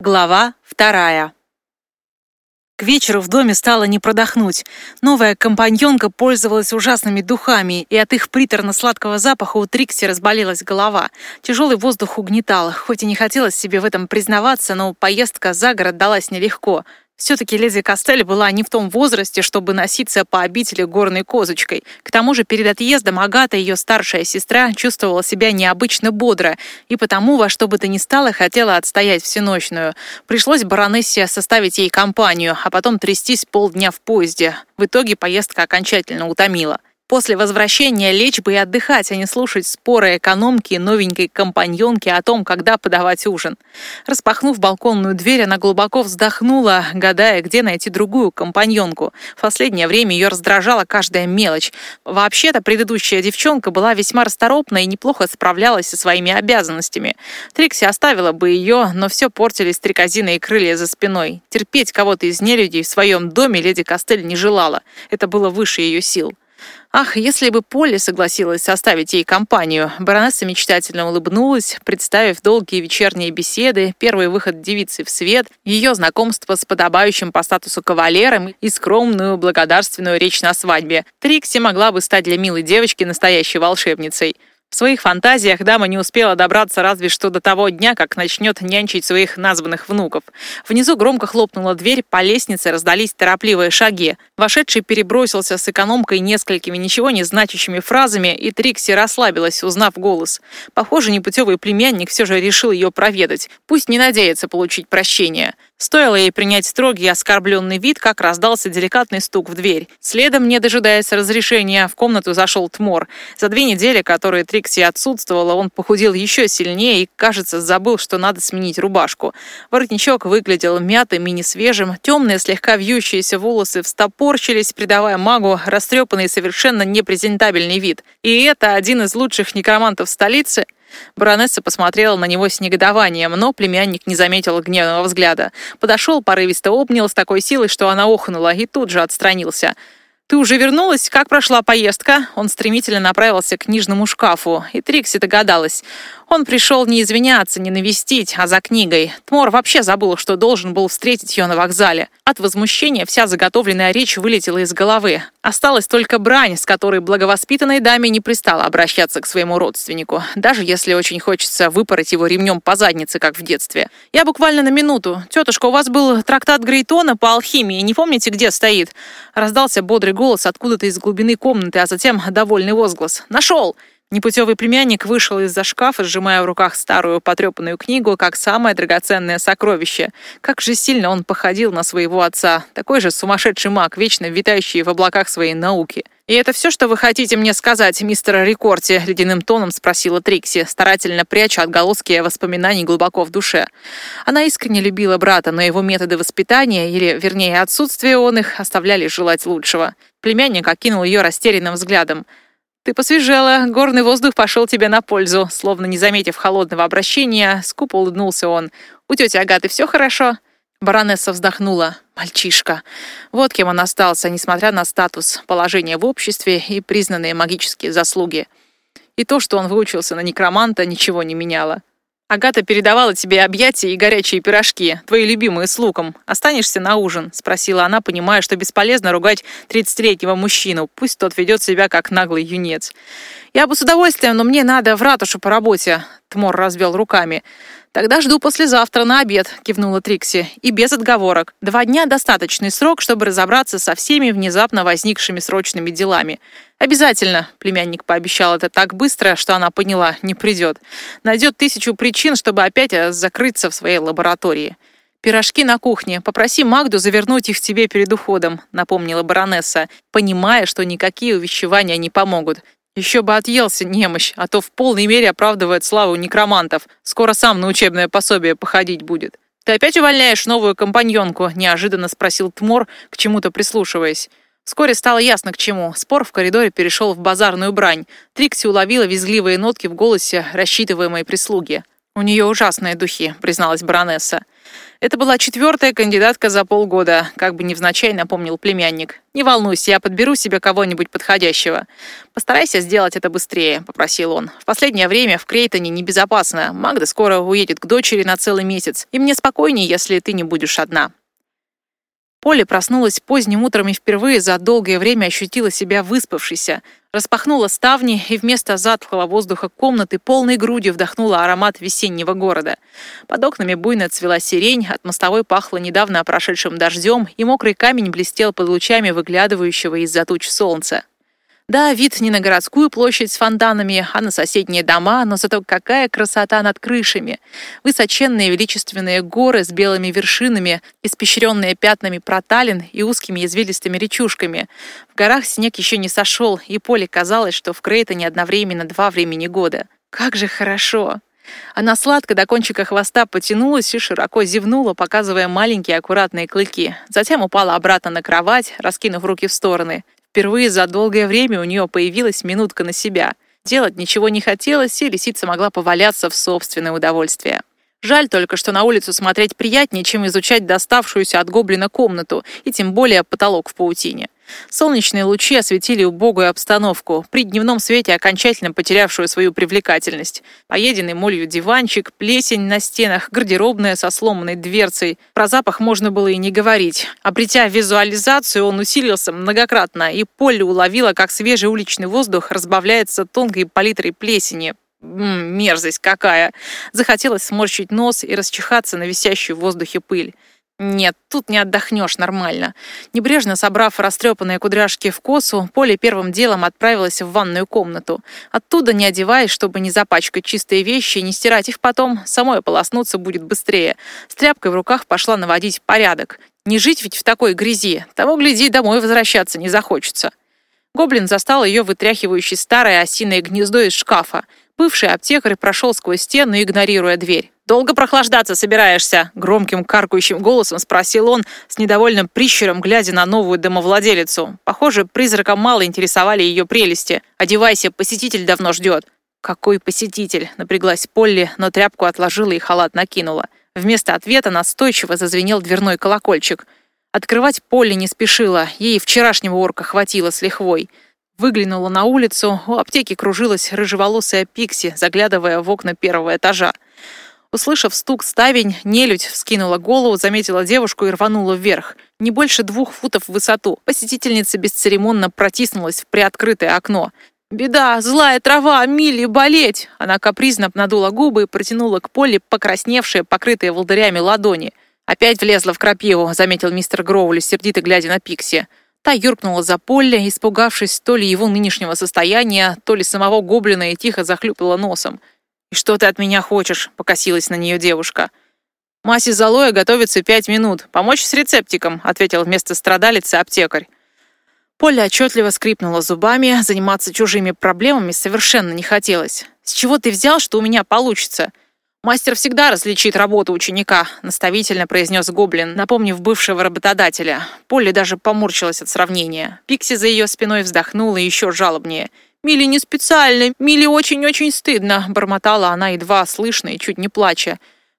Глава вторая. К вечеру в доме стало не продохнуть. Новая компаньонка пользовалась ужасными духами, и от их приторно-сладкого запаха у Трикси разболелась голова. Тяжелый воздух угнетал. Хоть и не хотелось себе в этом признаваться, но поездка за город далась нелегко. Все-таки леди Костель была не в том возрасте, чтобы носиться по обители горной козочкой. К тому же перед отъездом Агата, ее старшая сестра, чувствовала себя необычно бодро, и потому во что бы то ни стало хотела отстоять всеночную. Пришлось баронессе составить ей компанию, а потом трястись полдня в поезде. В итоге поездка окончательно утомила. После возвращения лечь бы и отдыхать, а не слушать споры экономки и новенькой компаньонки о том, когда подавать ужин. Распахнув балконную дверь, она глубоко вздохнула, гадая, где найти другую компаньонку. В последнее время ее раздражала каждая мелочь. Вообще-то предыдущая девчонка была весьма расторопна и неплохо справлялась со своими обязанностями. Трикси оставила бы ее, но все портили стрекозиные крылья за спиной. Терпеть кого-то из нелюдей в своем доме леди Костель не желала. Это было выше ее сил. Ах, если бы Полли согласилась составить ей компанию. Баронесса мечтательно улыбнулась, представив долгие вечерние беседы, первый выход девицы в свет, ее знакомство с подобающим по статусу кавалером и скромную благодарственную речь на свадьбе. Трикси могла бы стать для милой девочки настоящей волшебницей. В своих фантазиях дама не успела добраться разве что до того дня, как начнет нянчить своих названных внуков. Внизу громко хлопнула дверь, по лестнице раздались торопливые шаги. Вошедший перебросился с экономкой несколькими ничего не значащими фразами, и Трикси расслабилась, узнав голос. Похоже, непутевый племянник все же решил ее проведать. Пусть не надеется получить прощение. Стоило ей принять строгий оскорбленный вид, как раздался деликатный стук в дверь. Следом, не дожидаясь разрешения, в комнату зашел Тмор. За две недели, которые Трикси отсутствовала, он похудел еще сильнее и, кажется, забыл, что надо сменить рубашку. Воротничок выглядел мятым и несвежим, темные слегка вьющиеся волосы встопорчились, придавая магу растрепанный совершенно непрезентабельный вид. И это один из лучших некромантов столицы — Баронесса посмотрела на него с негодованием, но племянник не заметил гневного взгляда. Подошел, порывисто обнял с такой силой, что она охнула, и тут же отстранился. «Ты уже вернулась? Как прошла поездка?» Он стремительно направился к книжному шкафу, и Трикси догадалась. Он пришел не извиняться, не навестить, а за книгой. Тмор вообще забыл, что должен был встретить ее на вокзале. От возмущения вся заготовленная речь вылетела из головы. Осталась только брань, с которой благовоспитанной даме не пристало обращаться к своему родственнику, даже если очень хочется выпороть его ремнем по заднице, как в детстве. «Я буквально на минуту. Тетушка, у вас был трактат Грейтона по алхимии, не помните, где стоит?» Раздался бодрый голос откуда-то из глубины комнаты, а затем довольный возглас. «Нашел!» Непутевый племянник вышел из-за шкафа, сжимая в руках старую потрепанную книгу, как самое драгоценное сокровище. Как же сильно он походил на своего отца. Такой же сумасшедший маг, вечно витающий в облаках своей науки. «И это все, что вы хотите мне сказать, мистер Рикорти?» — ледяным тоном спросила Трикси, старательно пряча отголоски воспоминаний глубоко в душе. Она искренне любила брата, но его методы воспитания, или, вернее, отсутствие он их, оставляли желать лучшего. Племянник окинул ее растерянным взглядом. «Ты посвежела, горный воздух пошел тебе на пользу», словно не заметив холодного обращения, скупо улыбнулся он. «У тети Агаты все хорошо?» Баронесса вздохнула. Мальчишка. Вот кем он остался, несмотря на статус, положение в обществе и признанные магические заслуги. И то, что он выучился на некроманта, ничего не меняло. «Агата передавала тебе объятия и горячие пирожки, твои любимые с луком. Останешься на ужин?» — спросила она, понимая, что бесполезно ругать 30-летнего мужчину, пусть тот ведет себя как наглый юнец. «Я бы с удовольствием, но мне надо в ратушу по работе», — Тмор развел руками. «Тогда жду послезавтра на обед», — кивнула Трикси. «И без отговорок. Два дня — достаточный срок, чтобы разобраться со всеми внезапно возникшими срочными делами. «Обязательно», — племянник пообещал это так быстро, что она поняла, не придет. Найдет тысячу причин, чтобы опять э, закрыться в своей лаборатории. «Пирожки на кухне. Попроси Магду завернуть их тебе перед уходом», — напомнила баронесса, понимая, что никакие увещевания не помогут. Еще бы отъелся немощь, а то в полной мере оправдывает славу некромантов. Скоро сам на учебное пособие походить будет. «Ты опять увольняешь новую компаньонку?» — неожиданно спросил Тмор, к чему-то прислушиваясь. Вскоре стало ясно к чему. Спор в коридоре перешел в базарную брань. Трикси уловила визгливые нотки в голосе рассчитываемой прислуги. «У нее ужасные духи», — призналась баронесса. Это была четвертая кандидатка за полгода, как бы невзначай напомнил племянник. «Не волнуйся, я подберу себе кого-нибудь подходящего». «Постарайся сделать это быстрее», — попросил он. «В последнее время в Крейтоне небезопасно. Магда скоро уедет к дочери на целый месяц, и мне спокойнее, если ты не будешь одна». Поле проснулась поздним утром и впервые за долгое время ощутила себя выспавшейся. Распахнула ставни и вместо затхлого воздуха комнаты полной грудью вдохнула аромат весеннего города. Под окнами буйно цвела сирень, от мостовой пахло недавно прошедшим дождем, и мокрый камень блестел под лучами выглядывающего из-за туч солнца. Да, вид не на городскую площадь с фонтанами, а на соседние дома, но зато какая красота над крышами. Высоченные величественные горы с белыми вершинами, испещренные пятнами проталин и узкими извилистыми речушками. В горах снег еще не сошел, и поле казалось, что в Крейтоне одновременно два времени года. Как же хорошо! Она сладко до кончика хвоста потянулась и широко зевнула, показывая маленькие аккуратные клыки. Затем упала обратно на кровать, раскинув руки в стороны. Впервые за долгое время у нее появилась минутка на себя. Делать ничего не хотелось, и лисица могла поваляться в собственное удовольствие. Жаль только, что на улицу смотреть приятнее, чем изучать доставшуюся от гоблина комнату, и тем более потолок в паутине. Солнечные лучи осветили убогую обстановку, при дневном свете окончательно потерявшую свою привлекательность. Поеденный молью диванчик, плесень на стенах, гардеробная со сломанной дверцей. Про запах можно было и не говорить. Обретя визуализацию, он усилился многократно, и Полли уловила, как свежий уличный воздух разбавляется тонкой палитрой плесени. Мерзость какая! Захотелось сморщить нос и расчихаться на висящую в воздухе пыль. Нет, тут не отдохнешь нормально. Небрежно собрав растрепанные кудряшки в косу, Поле первым делом отправилась в ванную комнату. Оттуда, не одеваясь, чтобы не запачкать чистые вещи и не стирать их потом, самой ополоснуться будет быстрее. С тряпкой в руках пошла наводить порядок. Не жить ведь в такой грязи. Того, гляди, домой возвращаться не захочется. Гоблин застал ее вытряхивающей старое осиное гнездо из шкафа. Бывший аптекарь прошел сквозь стену, игнорируя дверь. «Долго прохлаждаться собираешься?» — громким каркающим голосом спросил он, с недовольным прищуром, глядя на новую домовладелицу. Похоже, призраком мало интересовали ее прелести. «Одевайся, посетитель давно ждет». «Какой посетитель?» — напряглась Полли, но тряпку отложила и халат накинула. Вместо ответа настойчиво зазвенел дверной колокольчик. Открывать Полли не спешила, ей вчерашнего орка хватило с лихвой. Выглянула на улицу, у аптеки кружилась рыжеволосая Пикси, заглядывая в окна первого этажа. Услышав стук ставень, нелюдь вскинула голову, заметила девушку и рванула вверх. Не больше двух футов в высоту. Посетительница бесцеремонно протиснулась в приоткрытое окно. «Беда! Злая трава! Милли, болеть!» Она капризно надула губы и протянула к Поле покрасневшие, покрытые волдырями ладони. «Опять влезла в крапиву», — заметил мистер Гроули, сердито глядя на Пикси. Та юркнула за поле, испугавшись то ли его нынешнего состояния, то ли самого гоблина и тихо захлюпала носом. «И что ты от меня хочешь?» — покосилась на нее девушка. «Массе залоя готовится пять минут. Помочь с рецептиком», — ответил вместо страдалицы аптекарь. Поля отчетливо скрипнула зубами, заниматься чужими проблемами совершенно не хотелось. «С чего ты взял, что у меня получится?» «Мастер всегда различит работу ученика», — наставительно произнес Гоблин, напомнив бывшего работодателя. Полли даже поморщилась от сравнения. Пикси за ее спиной вздохнула еще жалобнее. «Милли не специально, Милли очень-очень стыдно», — бормотала она едва слышно и чуть не плача.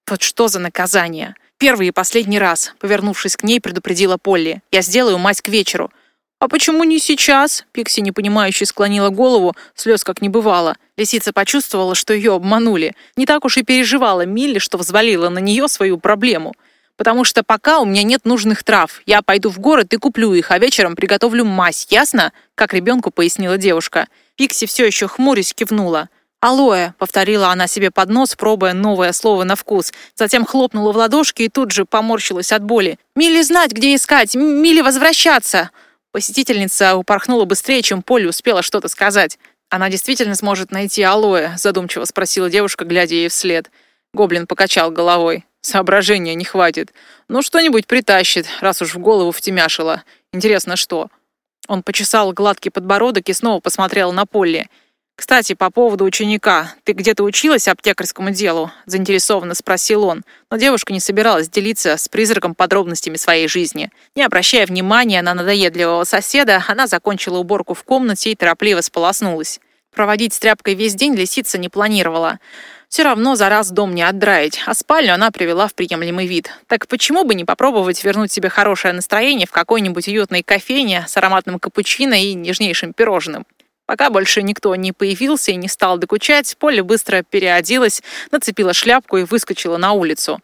«Вот что за наказание!» «Первый и последний раз», — повернувшись к ней, предупредила Полли. «Я сделаю мать к вечеру. «А почему не сейчас?» Пикси непонимающе склонила голову, слез как не бывало. Лисица почувствовала, что ее обманули. Не так уж и переживала Милли, что взвалила на нее свою проблему. «Потому что пока у меня нет нужных трав. Я пойду в город и куплю их, а вечером приготовлю мазь, ясно?» Как ребенку пояснила девушка. Пикси все еще хмурясь кивнула. «Алоэ», — повторила она себе под нос, пробуя новое слово на вкус. Затем хлопнула в ладошки и тут же поморщилась от боли. «Милли знать, где искать! Милли возвращаться!» Посетительница упорхнула быстрее, чем Полли успела что-то сказать. «Она действительно сможет найти алоэ?» – задумчиво спросила девушка, глядя ей вслед. Гоблин покачал головой. «Соображения не хватит. Ну, что-нибудь притащит, раз уж в голову втемяшило. Интересно, что?» Он почесал гладкий подбородок и снова посмотрел на Полли. «Кстати, по поводу ученика. Ты где-то училась аптекарскому делу?» – заинтересованно спросил он. Но девушка не собиралась делиться с призраком подробностями своей жизни. Не обращая внимания на надоедливого соседа, она закончила уборку в комнате и торопливо сполоснулась. Проводить с тряпкой весь день лисица не планировала. Все равно за раз дом не отдраить, а спальню она привела в приемлемый вид. Так почему бы не попробовать вернуть себе хорошее настроение в какой-нибудь уютной кофейне с ароматным капучино и нежнейшим пирожным? Пока больше никто не появился и не стал докучать, Поле быстро переоделась, нацепила шляпку и выскочила на улицу.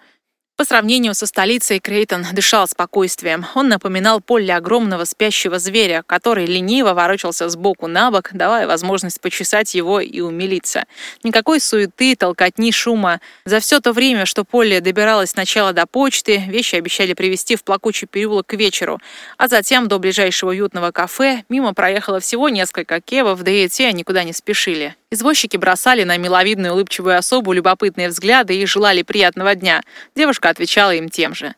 По сравнению со столицей, Крейтон дышал спокойствием. Он напоминал поле огромного спящего зверя, который лениво ворочался с боку на бок, давая возможность почесать его и умилиться. Никакой суеты, толкотни, шума. За все то время, что Поле добиралась сначала до почты, вещи обещали привезти в плакучий переулок к вечеру, а затем до ближайшего уютного кафе мимо проехало всего несколько кевов, да и те никуда не спешили. Извозчики бросали на миловидную улыбчивую особу любопытные взгляды и желали приятного дня. Девушка отвечала им тем же.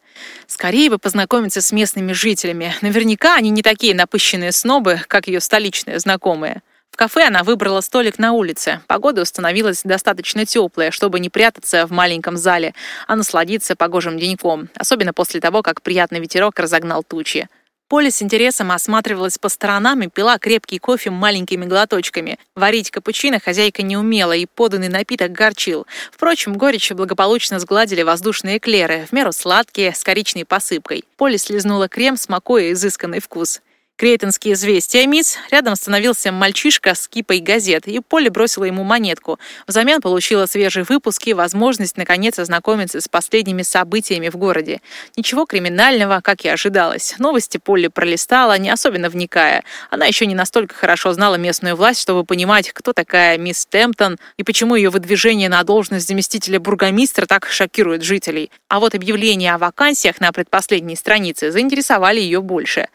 Скорее бы познакомиться с местными жителями. Наверняка они не такие напыщенные снобы, как ее столичные знакомые. В кафе она выбрала столик на улице. Погода установилась достаточно теплая, чтобы не прятаться в маленьком зале, а насладиться погожим деньком, особенно после того, как приятный ветерок разогнал тучи. Поля с интересом осматривалась по сторонам и пила крепкий кофе маленькими глоточками. Варить капучино хозяйка не умела, и поданный напиток горчил. Впрочем, горечи благополучно сгладили воздушные эклеры, в меру сладкие, с коричной посыпкой. Поля слезнула крем, смакуя изысканный вкус. Крейтонские известия, мисс. Рядом становился мальчишка с кипой газет, и Поле бросила ему монетку. Взамен получила свежий выпуск и возможность наконец ознакомиться с последними событиями в городе. Ничего криминального, как и ожидалось. Новости Поле пролистала, не особенно вникая. Она еще не настолько хорошо знала местную власть, чтобы понимать, кто такая мисс Темптон и почему ее выдвижение на должность заместителя бургомистра так шокирует жителей. А вот объявления о вакансиях на предпоследней странице заинтересовали ее больше.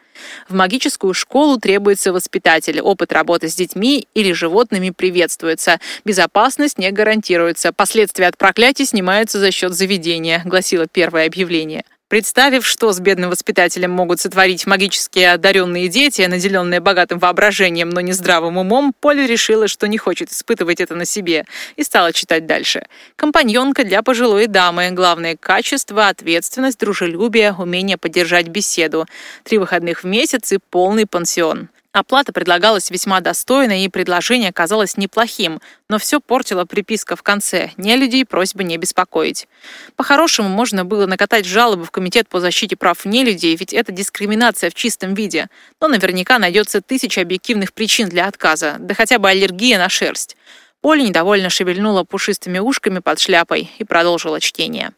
В магическую школу требуется воспитатель. Опыт работы с детьми или животными приветствуется. Безопасность не гарантируется. Последствия от проклятий снимаются за счет заведения, гласило первое объявление. Представив, что с бедным воспитателем могут сотворить магически одаренные дети, наделенные богатым воображением, но не здравым умом, Поля решила, что не хочет испытывать это на себе, и стала читать дальше. Компаньонка для пожилой дамы. Главное качество – ответственность, дружелюбие, умение поддержать беседу. Три выходных в месяц и полный пансион. Оплата предлагалась весьма достойной, и предложение казалось неплохим, но все портила приписка в конце. Не людей просьба не беспокоить. По-хорошему, можно было накатать жалобы в Комитет по защите прав нелюдей, ведь это дискриминация в чистом виде. Но наверняка найдется тысяча объективных причин для отказа, да хотя бы аллергия на шерсть. Поля недовольно шевельнула пушистыми ушками под шляпой и продолжила чтение.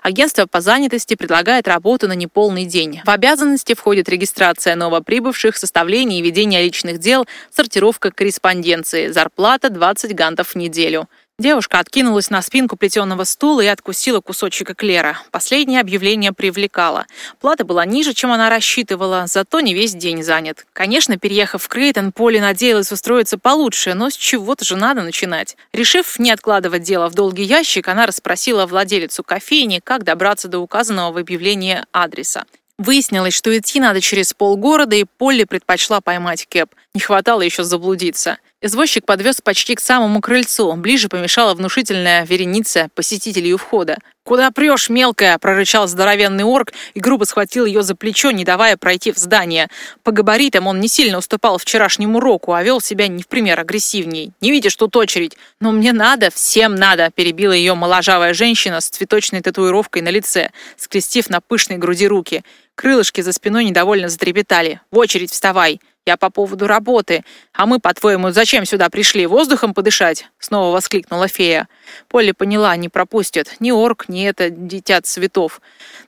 Агентство по занятости предлагает работу на неполный день. В обязанности входит регистрация новоприбывших, составление и ведение личных дел, сортировка корреспонденции, зарплата 20 гантов в неделю. Девушка откинулась на спинку плетеного стула и откусила кусочек эклера. Последнее объявление привлекало. Плата была ниже, чем она рассчитывала, зато не весь день занят. Конечно, переехав в Крейтон, Поле надеялась устроиться получше, но с чего-то же надо начинать. Решив не откладывать дело в долгий ящик, она расспросила владелицу кофейни, как добраться до указанного в объявлении адреса. Выяснилось, что идти надо через полгорода, и Полли предпочла поймать Кэп. Не хватало еще заблудиться. Извозчик подвез почти к самому крыльцу. Ближе помешала внушительная вереница посетителей у входа. «Куда прешь, мелкая?» – прорычал здоровенный орк и грубо схватил ее за плечо, не давая пройти в здание. По габаритам он не сильно уступал вчерашнему року, а вел себя не в пример агрессивней. «Не видишь, тут очередь?» «Но мне надо, всем надо!» – перебила ее моложавая женщина с цветочной татуировкой на лице, скрестив на пышной груди руки. Крылышки за спиной недовольно затрепетали. «В очередь вставай!» «Я по поводу работы. А мы, по-твоему, зачем сюда пришли? Воздухом подышать?» Снова воскликнула фея. Полли поняла, не пропустят. Ни орк, ни это дитя цветов.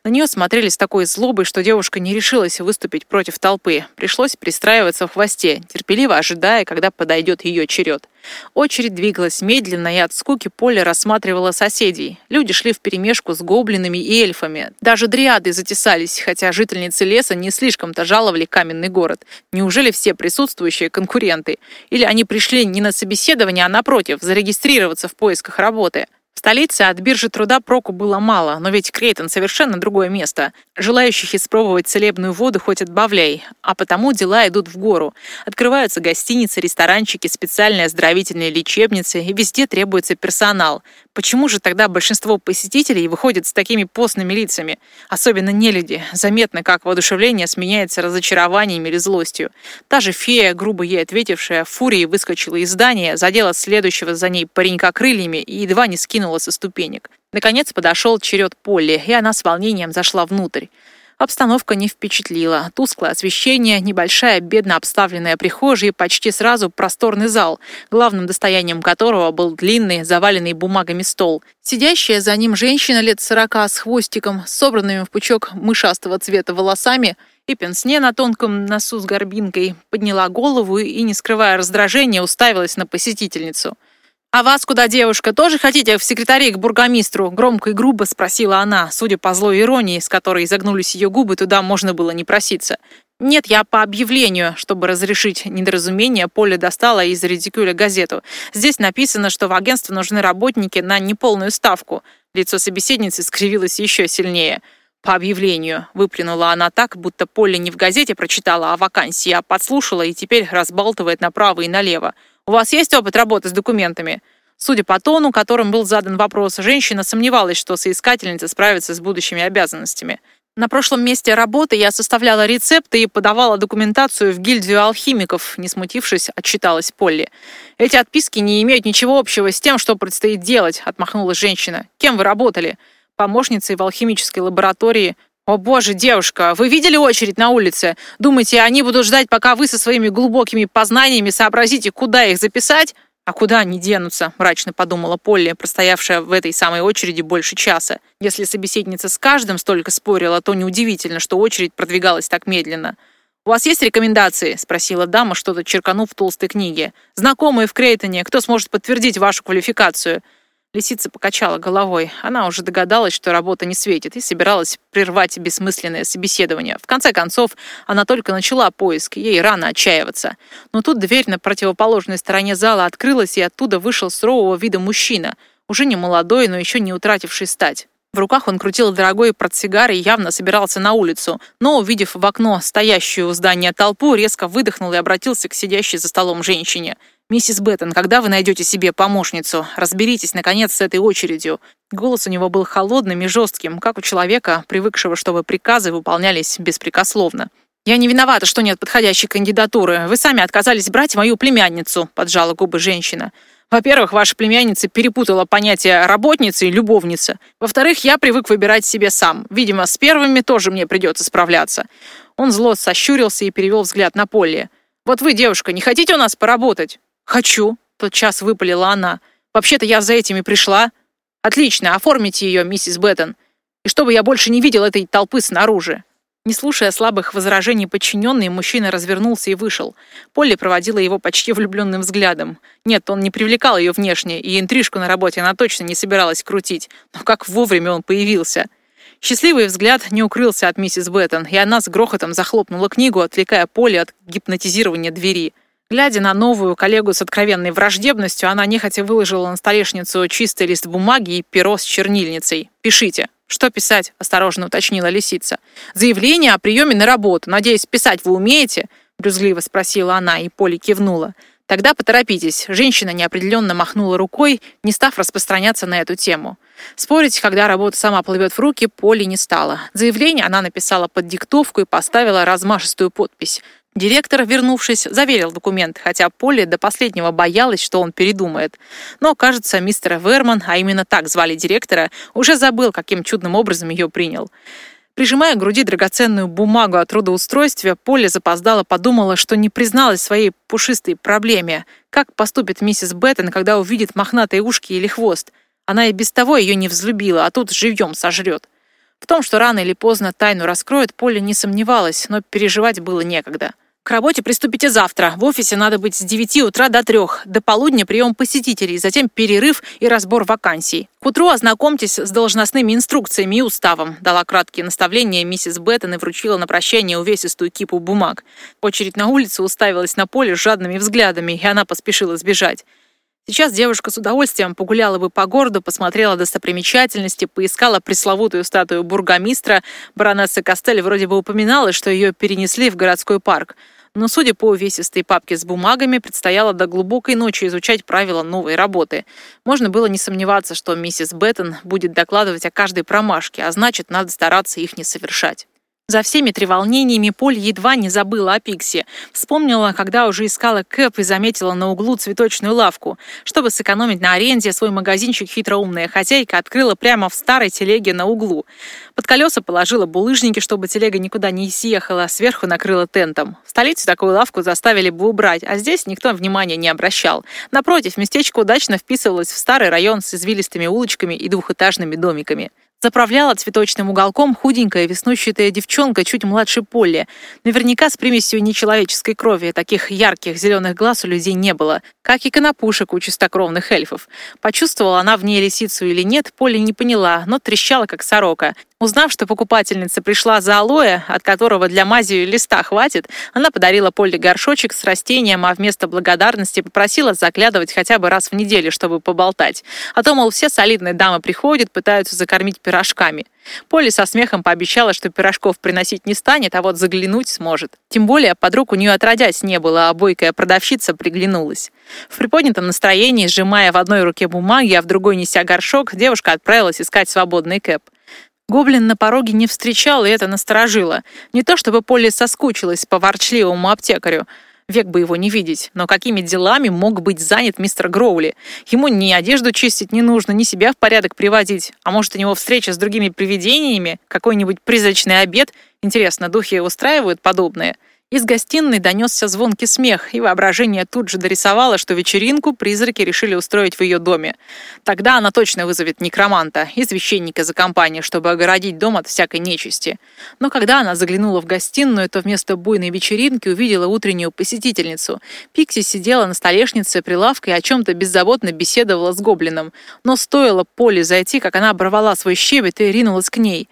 На нее смотрели с такой злобой, что девушка не решилась выступить против толпы. Пришлось пристраиваться в хвосте, терпеливо ожидая, когда подойдет ее черед. Очередь двигалась медленно, и от скуки Поле рассматривала соседей. Люди шли вперемешку с гоблинами и эльфами. Даже дриады затесались, хотя жительницы леса не слишком-то жаловали каменный город. Неужели все присутствующие конкуренты? Или они пришли не на собеседование, а напротив, зарегистрироваться в поисках работы? В столице от биржи труда проку было мало, но ведь Крейтон совершенно другое место. Желающих испробовать целебную воду хоть отбавляй, а потому дела идут в гору. Открываются гостиницы, ресторанчики, специальные оздоровительные лечебницы, и везде требуется персонал. Почему же тогда большинство посетителей выходят с такими постными лицами? Особенно нелюди. Заметно, как воодушевление сменяется разочарованием или злостью. Та же фея, грубо ей ответившая, фурией выскочила из здания, задела следующего за ней паренька крыльями и едва не скинула со ступенек. Наконец подошел черед Полли, и она с волнением зашла внутрь. Обстановка не впечатлила. Тусклое освещение, небольшая, бедно обставленная прихожая и почти сразу просторный зал, главным достоянием которого был длинный, заваленный бумагами стол. Сидящая за ним женщина лет сорока с хвостиком, собранными в пучок мышастого цвета волосами и пенсне на тонком носу с горбинкой, подняла голову и, не скрывая раздражения, уставилась на посетительницу. «А вас куда, девушка, тоже хотите в секретаре к бургомистру?» Громко и грубо спросила она. Судя по злой иронии, с которой изогнулись ее губы, туда можно было не проситься. «Нет, я по объявлению, чтобы разрешить недоразумение, Поля достала из редикюля газету. Здесь написано, что в агентство нужны работники на неполную ставку». Лицо собеседницы скривилось еще сильнее. «По объявлению», — выплюнула она так, будто Поля не в газете прочитала о вакансии, а подслушала и теперь разбалтывает направо и налево. У вас есть опыт работы с документами?» Судя по тону, которым был задан вопрос, женщина сомневалась, что соискательница справится с будущими обязанностями. На прошлом месте работы я составляла рецепты и подавала документацию в гильдию алхимиков, не смутившись, отчиталась Полли. Эти отписки не имеют ничего общего с тем, что предстоит делать, отмахнулась женщина. Кем вы работали? Помощницей в алхимической лаборатории. «О боже, девушка, вы видели очередь на улице? Думаете, они будут ждать, пока вы со своими глубокими познаниями сообразите, куда их записать?» «А куда они денутся?» – мрачно подумала Полли, простоявшая в этой самой очереди больше часа. Если собеседница с каждым столько спорила, то неудивительно, что очередь продвигалась так медленно. «У вас есть рекомендации?» – спросила дама, что-то черканув в толстой книге. «Знакомые в Крейтоне, кто сможет подтвердить вашу квалификацию?» Лисица покачала головой. Она уже догадалась, что работа не светит, и собиралась прервать бессмысленное собеседование. В конце концов, она только начала поиск, ей рано отчаиваться. Но тут дверь на противоположной стороне зала открылась, и оттуда вышел сурового вида мужчина, уже не молодой, но еще не утративший стать. В руках он крутил дорогой портсигар и явно собирался на улицу, но, увидев в окно стоящую у здания толпу, резко выдохнул и обратился к сидящей за столом женщине – «Миссис Беттон, когда вы найдете себе помощницу? Разберитесь, наконец, с этой очередью». Голос у него был холодным и жестким, как у человека, привыкшего, чтобы приказы выполнялись беспрекословно. «Я не виновата, что нет подходящей кандидатуры. Вы сами отказались брать мою племянницу», — поджала губы женщина. «Во-первых, ваша племянница перепутала понятие работницы и любовницы. Во-вторых, я привык выбирать себе сам. Видимо, с первыми тоже мне придется справляться». Он зло сощурился и перевел взгляд на Полли. «Вот вы, девушка, не хотите у нас поработать?» «Хочу», — тотчас выпалила она. «Вообще-то я за этими пришла». «Отлично, оформите ее, миссис Беттон. И чтобы я больше не видел этой толпы снаружи». Не слушая слабых возражений подчиненный, мужчина развернулся и вышел. Полли проводила его почти влюбленным взглядом. Нет, он не привлекал ее внешне, и интрижку на работе она точно не собиралась крутить. Но как вовремя он появился. Счастливый взгляд не укрылся от миссис Беттон, и она с грохотом захлопнула книгу, отвлекая Полли от гипнотизирования двери. Глядя на новую коллегу с откровенной враждебностью, она нехотя выложила на столешницу чистый лист бумаги и перо с чернильницей. «Пишите». «Что писать?» – осторожно уточнила лисица. «Заявление о приеме на работу. Надеюсь, писать вы умеете?» – брюзгливо спросила она, и Поли кивнула. «Тогда поторопитесь». Женщина неопределенно махнула рукой, не став распространяться на эту тему. Спорить, когда работа сама плывет в руки, Поли не стала. Заявление она написала под диктовку и поставила размашистую подпись. Директор, вернувшись, заверил документ, хотя Полли до последнего боялась, что он передумает. Но, кажется, мистер Верман, а именно так звали директора, уже забыл, каким чудным образом ее принял. Прижимая к груди драгоценную бумагу о трудоустройстве, Полли запоздала подумала, что не призналась своей пушистой проблеме. Как поступит миссис Беттон, когда увидит мохнатые ушки или хвост? Она и без того ее не взлюбила, а тут живьем сожрет. В том, что рано или поздно тайну раскроет, Полли не сомневалась, но переживать было некогда. К работе приступите завтра. В офисе надо быть с 9 утра до 3. До полудня прием посетителей, затем перерыв и разбор вакансий. К утру ознакомьтесь с должностными инструкциями и уставом. Дала краткие наставления миссис Беттон и вручила на прощание увесистую кипу бумаг. Очередь на улице уставилась на поле с жадными взглядами, и она поспешила сбежать. Сейчас девушка с удовольствием погуляла бы по городу, посмотрела достопримечательности, поискала пресловутую статую бургомистра. Баронесса Костель вроде бы упоминала, что ее перенесли в городской парк. Но, судя по увесистой папке с бумагами, предстояло до глубокой ночи изучать правила новой работы. Можно было не сомневаться, что миссис Беттон будет докладывать о каждой промашке, а значит, надо стараться их не совершать. За всеми треволнениями Поль едва не забыла о Пикси. Вспомнила, когда уже искала Кэп и заметила на углу цветочную лавку. Чтобы сэкономить на аренде, свой магазинчик хитроумная хозяйка открыла прямо в старой телеге на углу. Под колеса положила булыжники, чтобы телега никуда не съехала, сверху накрыла тентом. В столице такую лавку заставили бы убрать, а здесь никто внимания не обращал. Напротив, местечко удачно вписывалось в старый район с извилистыми улочками и двухэтажными домиками. Заправляла цветочным уголком худенькая веснущатая девчонка чуть младше Полли. Наверняка с примесью нечеловеческой крови. Таких ярких зеленых глаз у людей не было. Как и конопушек у чистокровных эльфов. Почувствовала она в ней лисицу или нет, Полли не поняла, но трещала, как сорока. Узнав, что покупательница пришла за алоэ, от которого для мази листа хватит, она подарила Поле горшочек с растением, а вместо благодарности попросила заглядывать хотя бы раз в неделю, чтобы поболтать. А то, мол, все солидные дамы приходят, пытаются закормить пирожками. Поле со смехом пообещала, что пирожков приносить не станет, а вот заглянуть сможет. Тем более, подруг у нее отродясь не было, а бойкая продавщица приглянулась. В приподнятом настроении, сжимая в одной руке бумаги, а в другой неся горшок, девушка отправилась искать свободный кэп. Гоблин на пороге не встречал, и это насторожило. Не то чтобы Полли соскучилась по ворчливому аптекарю. Век бы его не видеть. Но какими делами мог быть занят мистер Гроули? Ему ни одежду чистить не нужно, ни себя в порядок приводить. А может, у него встреча с другими привидениями? Какой-нибудь призрачный обед? Интересно, духи устраивают подобное? Из гостиной донесся звонкий смех, и воображение тут же дорисовало, что вечеринку призраки решили устроить в ее доме. Тогда она точно вызовет некроманта и священника за компанию, чтобы огородить дом от всякой нечисти. Но когда она заглянула в гостиную, то вместо буйной вечеринки увидела утреннюю посетительницу. Пикси сидела на столешнице прилавка и о чем-то беззаботно беседовала с гоблином. Но стоило Поле зайти, как она оборвала свой щебет и ринулась к ней.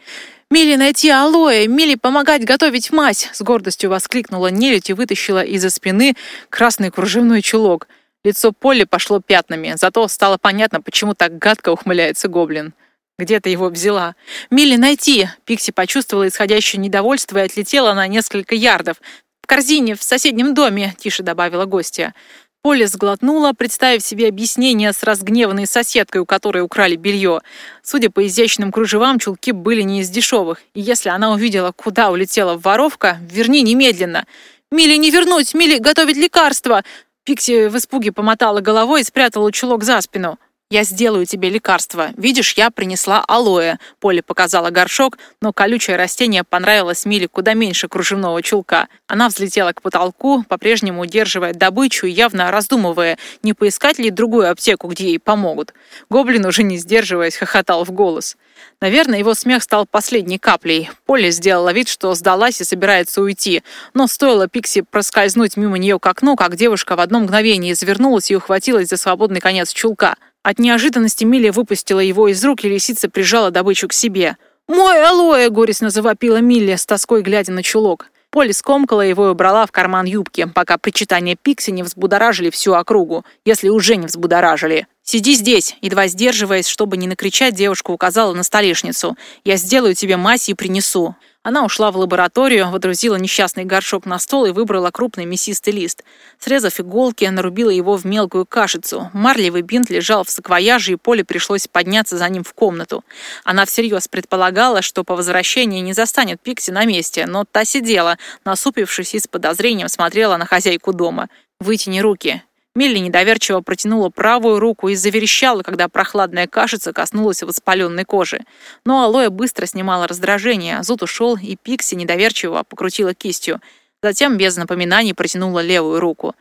«Милли найти алоэ! Милли помогать готовить мазь!» С гордостью воскликнула нелюдь и вытащила из-за спины красный кружевной чулок. Лицо Полли пошло пятнами, зато стало понятно, почему так гадко ухмыляется гоблин. Где ты его взяла? Милли, найти! Пикси почувствовала исходящее недовольство и отлетела на несколько ярдов. В корзине в соседнем доме, тише добавила гостья. Поля сглотнула, представив себе объяснение с разгневанной соседкой, у которой украли белье. Судя по изящным кружевам, чулки были не из дешевых. И если она увидела, куда улетела воровка, верни немедленно. «Милли не вернуть! Милли готовить лекарство!» Пикси в испуге помотала головой и спрятала чулок за спину. «Я сделаю тебе лекарство. Видишь, я принесла алоэ». Поле показала горшок, но колючее растение понравилось Миле куда меньше кружевного чулка. Она взлетела к потолку, по-прежнему удерживая добычу явно раздумывая, не поискать ли другую аптеку, где ей помогут. Гоблин, уже не сдерживаясь, хохотал в голос. Наверное, его смех стал последней каплей. Поле сделала вид, что сдалась и собирается уйти. Но стоило Пикси проскользнуть мимо нее к окну, как девушка в одно мгновение извернулась и ухватилась за свободный конец чулка. От неожиданности Милия выпустила его из рук, и лисица прижала добычу к себе. «Мой алоэ!» — горестно завопила Милли, с тоской глядя на чулок. Полли скомкала его и убрала в карман юбки, пока причитания Пикси не взбудоражили всю округу, если уже не взбудоражили. «Сиди здесь!» Едва сдерживаясь, чтобы не накричать, девушка указала на столешницу. «Я сделаю тебе мазь и принесу». Она ушла в лабораторию, водрузила несчастный горшок на стол и выбрала крупный мясистый лист. Срезав иголки, нарубила его в мелкую кашицу. Марлевый бинт лежал в саквояже, и Поле пришлось подняться за ним в комнату. Она всерьез предполагала, что по возвращении не застанет Пикси на месте, но та сидела, насупившись и с подозрением смотрела на хозяйку дома. «Вытяни руки», Милли недоверчиво протянула правую руку и заверещала, когда прохладная кашица коснулась воспаленной кожи. Но алоэ быстро снимала раздражение, зуд ушел, и Пикси недоверчиво покрутила кистью. Затем без напоминаний протянула левую руку.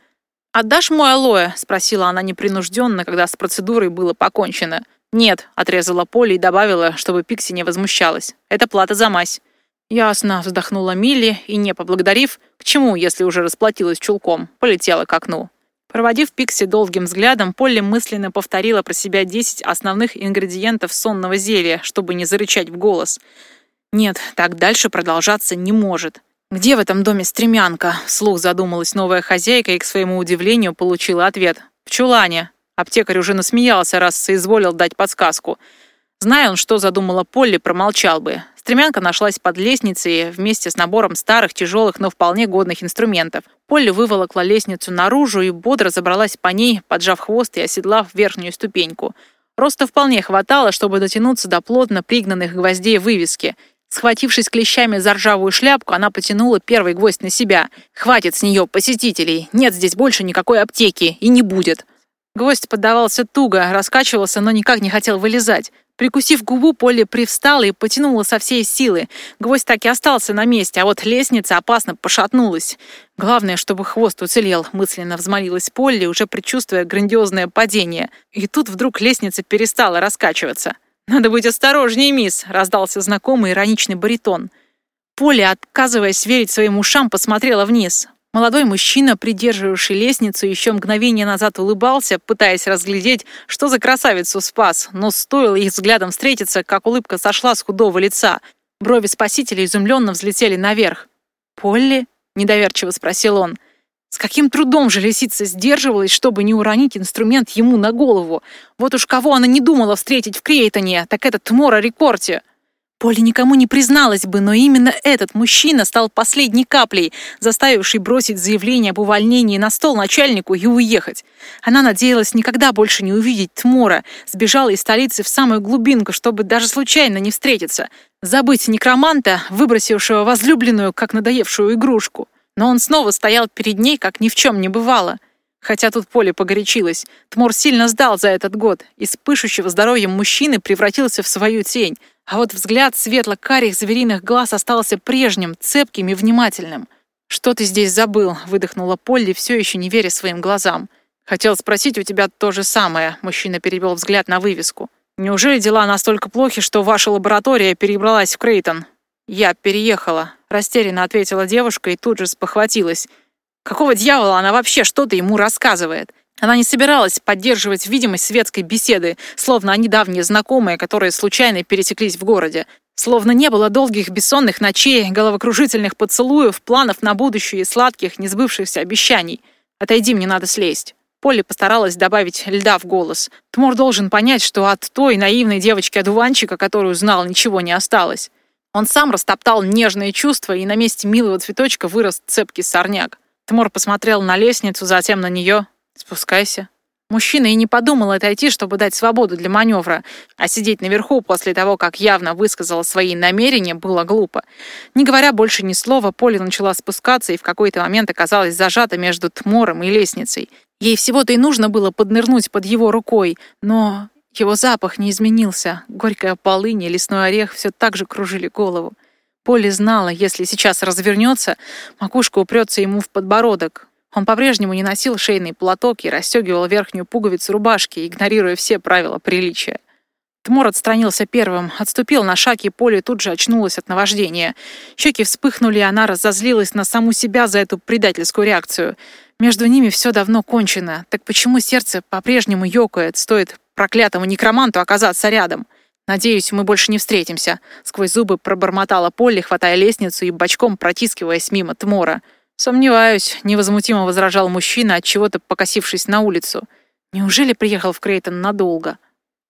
«Отдашь мой алоэ?» — спросила она непринужденно, когда с процедурой было покончено. «Нет», — отрезала Поле и добавила, чтобы Пикси не возмущалась. «Это плата за мазь». «Ясно», — вздохнула Милли и, не поблагодарив, «к чему, если уже расплатилась чулком?» полетела к окну. Проводив Пикси долгим взглядом, Полли мысленно повторила про себя 10 основных ингредиентов сонного зелья, чтобы не зарычать в голос. Нет, так дальше продолжаться не может. «Где в этом доме стремянка?» — вслух задумалась новая хозяйка и, к своему удивлению, получила ответ. «В чулане». Аптекарь уже насмеялся, раз соизволил дать подсказку. Зная он, что задумала Полли, промолчал бы. Стремянка нашлась под лестницей вместе с набором старых, тяжелых, но вполне годных инструментов. Полли выволокла лестницу наружу и бодро забралась по ней, поджав хвост и оседлав верхнюю ступеньку. Роста вполне хватало, чтобы дотянуться до плотно пригнанных гвоздей вывески. Схватившись клещами за ржавую шляпку, она потянула первый гвоздь на себя. «Хватит с нее посетителей! Нет здесь больше никакой аптеки! И не будет!» Гвоздь поддавался туго, раскачивался, но никак не хотел вылезать. Прикусив губу, Полли привстала и потянула со всей силы. Гвоздь так и остался на месте, а вот лестница опасно пошатнулась. Главное, чтобы хвост уцелел, мысленно взмолилась Полли, уже предчувствуя грандиозное падение. И тут вдруг лестница перестала раскачиваться. «Надо быть осторожнее, мисс!» — раздался знакомый ироничный баритон. Полли, отказываясь верить своим ушам, посмотрела вниз. Молодой мужчина, придерживавший лестницу, еще мгновение назад улыбался, пытаясь разглядеть, что за красавицу спас, но стоило их взглядом встретиться, как улыбка сошла с худого лица. Брови спасителя изумленно взлетели наверх. «Полли?» — недоверчиво спросил он. С каким трудом же лисица сдерживалась, чтобы не уронить инструмент ему на голову. Вот уж кого она не думала встретить в Крейтоне, так это Тмора Рекорте. Поле никому не призналась бы, но именно этот мужчина стал последней каплей, заставившей бросить заявление об увольнении на стол начальнику и уехать. Она надеялась никогда больше не увидеть Тмора, сбежала из столицы в самую глубинку, чтобы даже случайно не встретиться, забыть некроманта, выбросившего возлюбленную, как надоевшую игрушку. Но он снова стоял перед ней, как ни в чем не бывало. Хотя тут поле погорячилось. Тмор сильно сдал за этот год. Из пышущего здоровьем мужчины превратился в свою тень. А вот взгляд светло-карих звериных глаз остался прежним, цепким и внимательным. «Что ты здесь забыл?» — выдохнула Полли, все еще не веря своим глазам. «Хотел спросить у тебя то же самое», — мужчина перевел взгляд на вывеску. «Неужели дела настолько плохи, что ваша лаборатория перебралась в Крейтон?» «Я переехала», — растерянно ответила девушка и тут же спохватилась. «Какого дьявола она вообще что-то ему рассказывает?» Она не собиралась поддерживать видимость светской беседы, словно они давние знакомые, которые случайно пересеклись в городе. Словно не было долгих бессонных ночей, головокружительных поцелуев, планов на будущее и сладких, несбывшихся обещаний. «Отойди, мне надо слезть». Полли постаралась добавить льда в голос. Тмор должен понять, что от той наивной девочки-одуванчика, которую знал, ничего не осталось. Он сам растоптал нежные чувства, и на месте милого цветочка вырос цепкий сорняк. Тмор посмотрел на лестницу, затем на нее, Спускайся. Мужчина и не подумал отойти, чтобы дать свободу для маневра, а сидеть наверху после того, как явно высказала свои намерения, было глупо. Не говоря больше ни слова, Поля начала спускаться и в какой-то момент оказалась зажата между Тмором и лестницей. Ей всего-то и нужно было поднырнуть под его рукой, но его запах не изменился. Горькая полынь и лесной орех все так же кружили голову. Поле знала, если сейчас развернется, макушка упрется ему в подбородок. Он по-прежнему не носил шейный платок и расстегивал верхнюю пуговицу рубашки, игнорируя все правила приличия. Тмор отстранился первым, отступил на шаг, и Поле тут же очнулась от наваждения. Щеки вспыхнули, и она разозлилась на саму себя за эту предательскую реакцию. Между ними все давно кончено. Так почему сердце по-прежнему ёкает, стоит проклятому некроманту оказаться рядом? «Надеюсь, мы больше не встретимся», — сквозь зубы пробормотала Полли, хватая лестницу и бочком протискиваясь мимо Тмора. «Сомневаюсь», — невозмутимо возражал мужчина, от чего то покосившись на улицу. «Неужели приехал в Крейтон надолго?»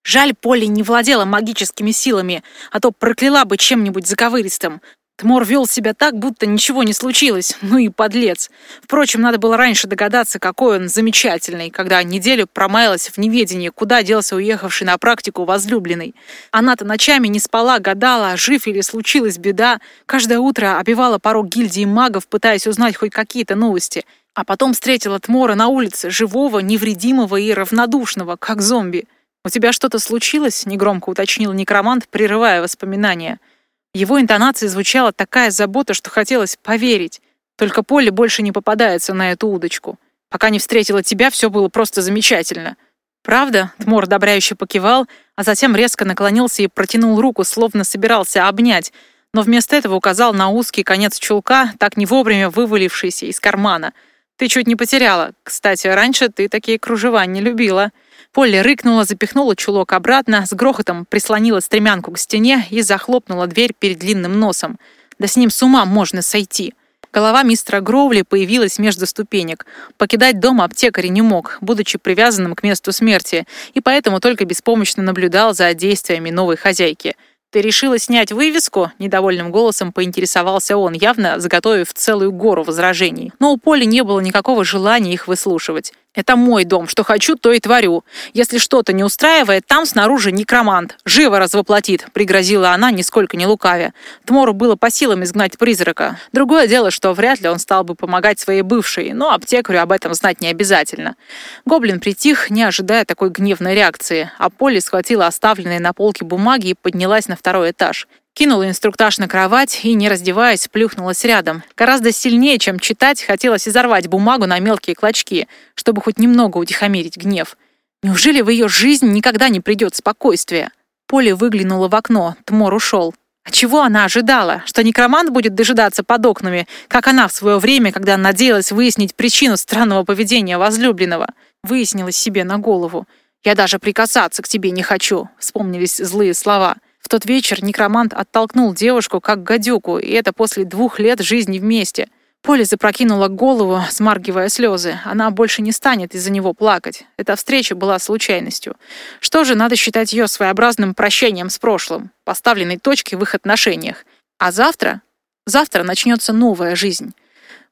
Жаль, Полли не владела магическими силами, а то прокляла бы чем-нибудь заковыристым. Тмор вел себя так, будто ничего не случилось. Ну и подлец. Впрочем, надо было раньше догадаться, какой он замечательный, когда неделю промаялась в неведении, куда делся уехавший на практику возлюбленный. Она-то ночами не спала, гадала, жив или случилась беда. Каждое утро обивала порог гильдии магов, пытаясь узнать хоть какие-то новости. А потом встретила Тмора на улице, живого, невредимого и равнодушного, как зомби. «У тебя что-то случилось?» — негромко уточнил некромант, прерывая воспоминания. — его интонации звучала такая забота, что хотелось поверить. Только Поле больше не попадается на эту удочку. Пока не встретила тебя, все было просто замечательно. Правда? Тмор одобряюще покивал, а затем резко наклонился и протянул руку, словно собирался обнять, но вместо этого указал на узкий конец чулка, так не вовремя вывалившийся из кармана. Ты чуть не потеряла. Кстати, раньше ты такие кружева не любила. Полли рыкнула, запихнула чулок обратно, с грохотом прислонила стремянку к стене и захлопнула дверь перед длинным носом. Да с ним с ума можно сойти. Голова мистера Гроули появилась между ступенек. Покидать дом аптекарь не мог, будучи привязанным к месту смерти, и поэтому только беспомощно наблюдал за действиями новой хозяйки. «Ты решила снять вывеску?» – недовольным голосом поинтересовался он, явно заготовив целую гору возражений. Но у Поли не было никакого желания их выслушивать. «Это мой дом. Что хочу, то и творю. Если что-то не устраивает, там снаружи некромант. Живо развоплотит», — пригрозила она, нисколько не лукавя. Тмору было по силам изгнать призрака. Другое дело, что вряд ли он стал бы помогать своей бывшей, но аптекарю об этом знать не обязательно. Гоблин притих, не ожидая такой гневной реакции, а Полли схватила оставленные на полке бумаги и поднялась на второй этаж. Кинула инструктаж на кровать и, не раздеваясь, плюхнулась рядом. Гораздо сильнее, чем читать, хотелось изорвать бумагу на мелкие клочки, чтобы хоть немного утихомирить гнев. Неужели в ее жизнь никогда не придет спокойствие? Поле выглянула в окно, Тмор ушел. А чего она ожидала? Что некромант будет дожидаться под окнами, как она в свое время, когда надеялась выяснить причину странного поведения возлюбленного? Выяснилась себе на голову. «Я даже прикасаться к тебе не хочу», — вспомнились злые слова. В тот вечер некромант оттолкнул девушку как гадюку, и это после двух лет жизни вместе. Поля запрокинула голову, смаргивая слезы. Она больше не станет из-за него плакать. Эта встреча была случайностью. Что же, надо считать ее своеобразным прощением с прошлым, поставленной точкой в их отношениях. А завтра? Завтра начнется новая жизнь.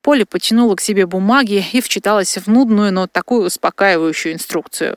Поля потянула к себе бумаги и вчиталась в нудную, но такую успокаивающую инструкцию.